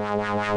Wow, wow, wow.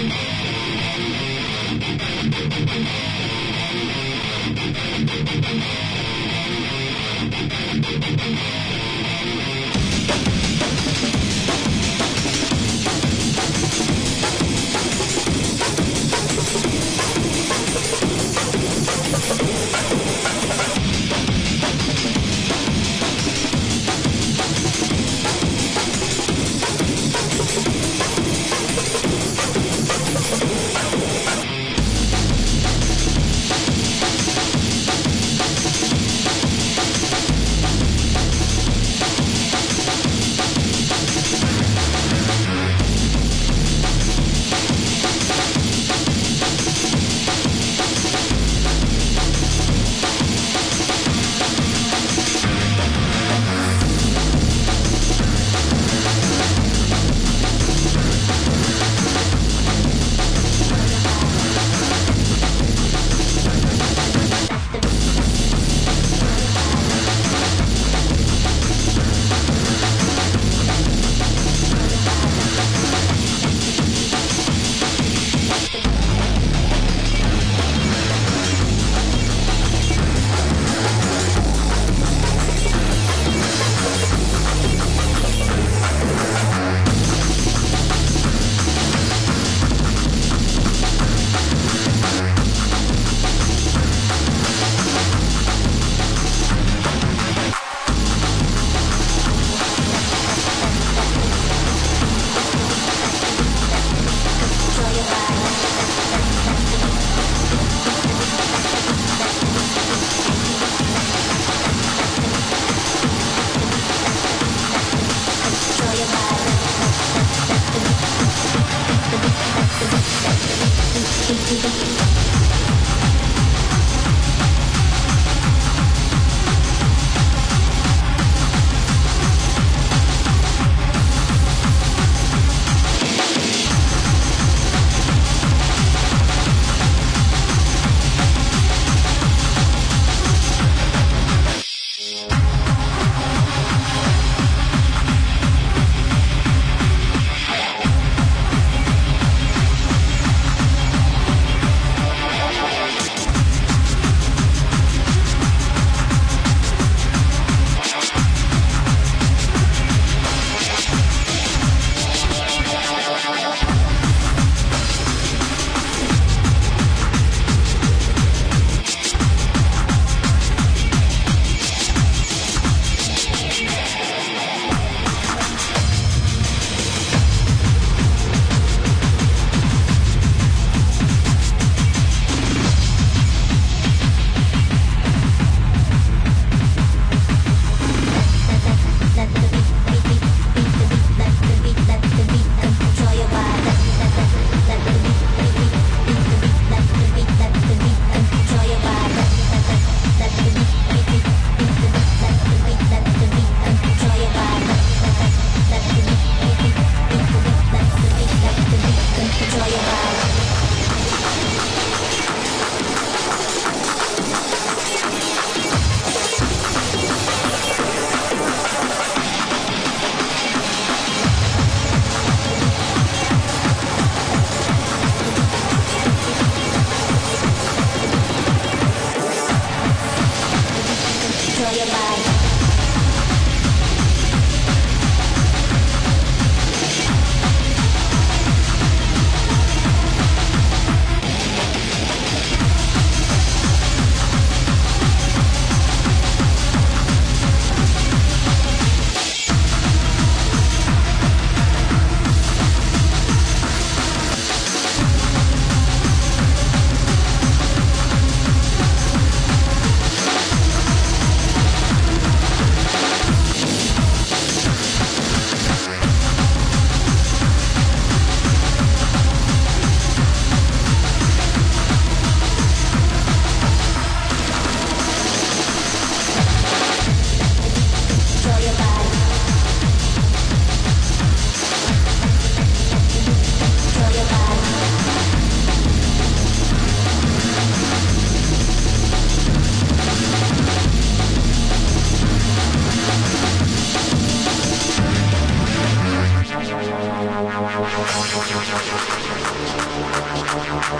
Thank you.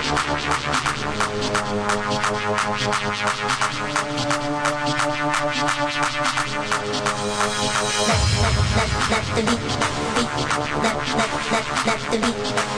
let the beat, beat, let, let, let, let the beat.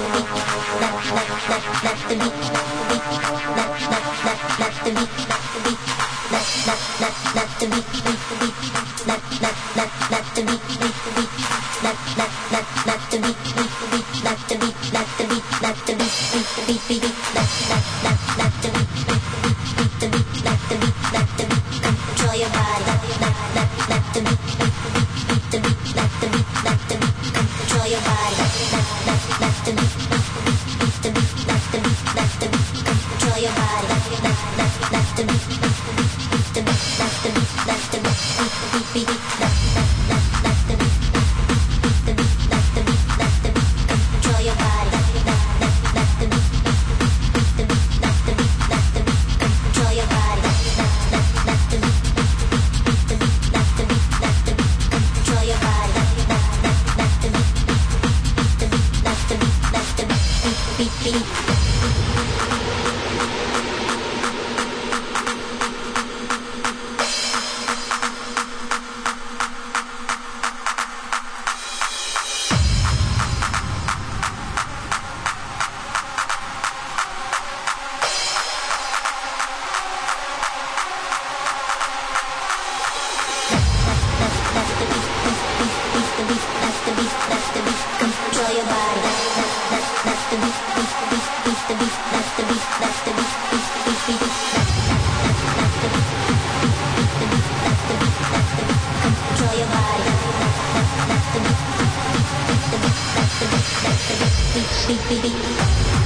beat, beat, beat.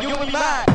you will be mad.